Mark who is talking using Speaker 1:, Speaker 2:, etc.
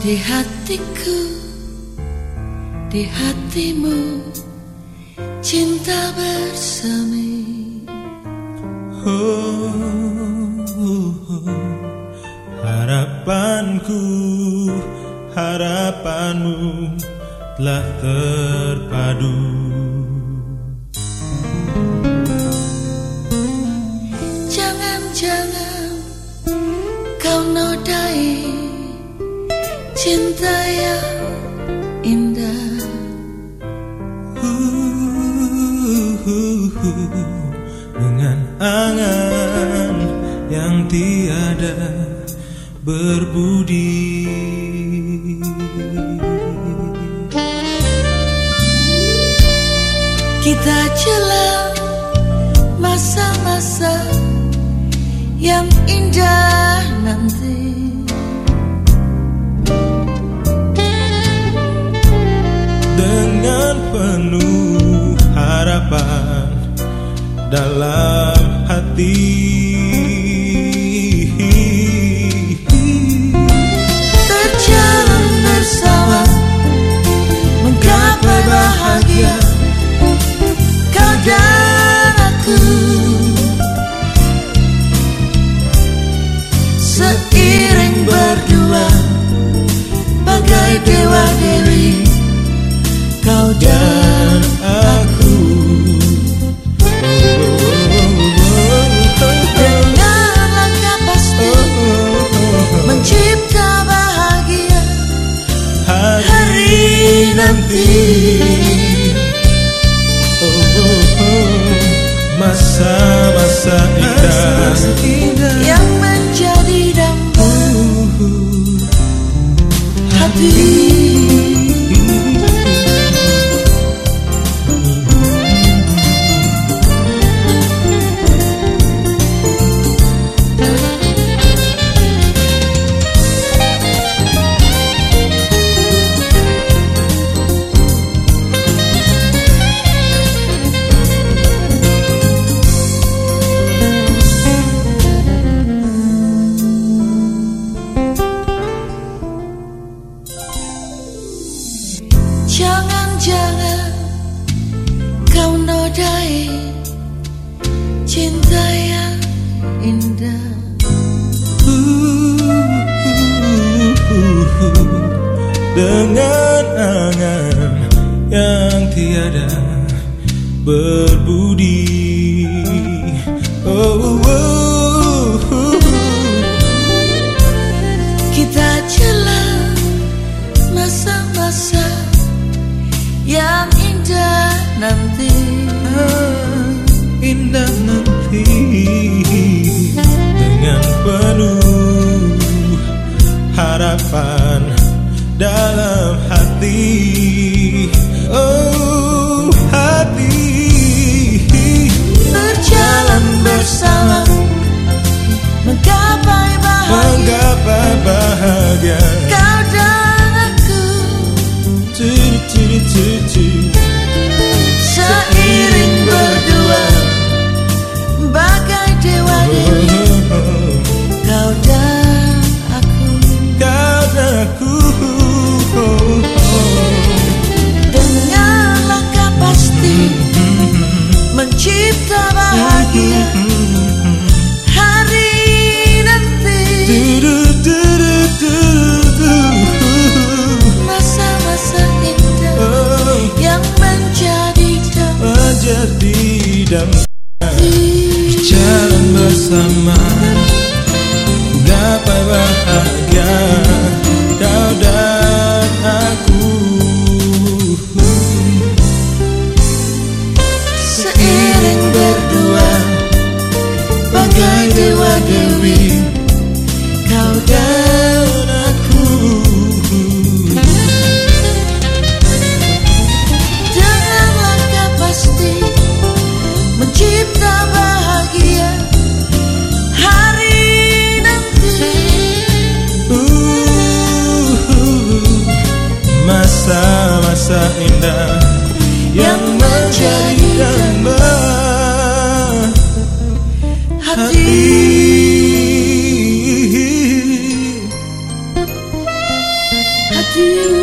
Speaker 1: di hatiku, di hatimu, cinta bersemi.
Speaker 2: Oh, oh, oh, harapanku, harapanmu telah terpadu.
Speaker 1: Jangan-jangan kau nodai cinta yang indah.
Speaker 2: dengan angan yang tiada berbudi.
Speaker 1: Kita jelang masa-masa yang indah nanti.
Speaker 2: Penuh harapan dalam hati.
Speaker 1: Hati. Cinta yang indah.
Speaker 2: dengan angan yang tiada berbudi. Oh, oh, oh.
Speaker 1: Kita jelang masa-masa yang indah nanti.
Speaker 2: Ah, indah nanti dengan penuh
Speaker 1: bahagia hari nanti. Masa-masa indah
Speaker 2: Oh,
Speaker 1: yang menjadi damai
Speaker 2: menjadi damai masa-masa indah yang menjadi damai
Speaker 1: hati.
Speaker 2: hati.
Speaker 1: di